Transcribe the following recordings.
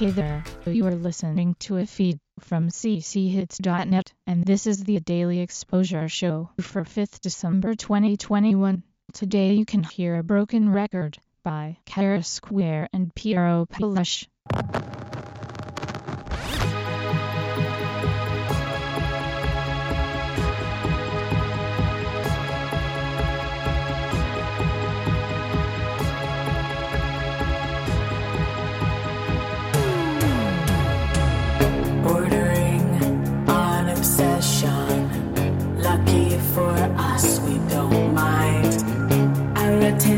Hey there, you are listening to a feed from cchits.net, and this is the Daily Exposure Show for 5th December 2021. Today you can hear a broken record by Kara Square and Piero Peluche.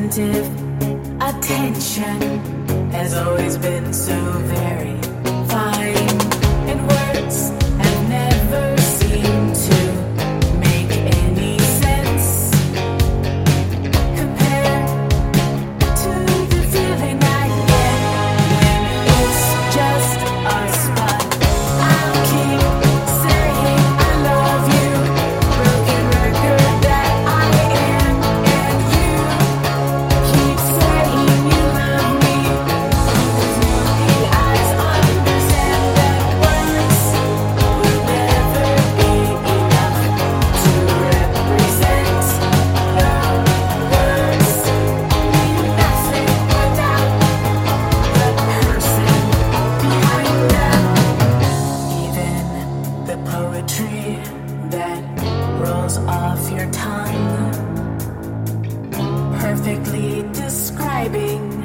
attentive attention has always been so very fine. Off your tongue, perfectly describing.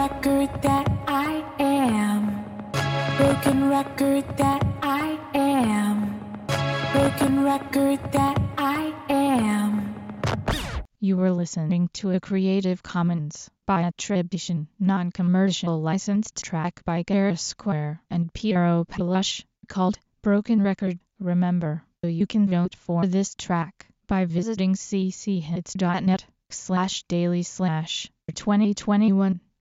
record that I am. Broken record that I am. Broken record that I am. You were listening to a Creative Commons by attribution, non-commercial licensed track by Kara Square and Piero Peluche called Broken Record. Remember, you can vote for this track by visiting cchits.net slash daily slash 2021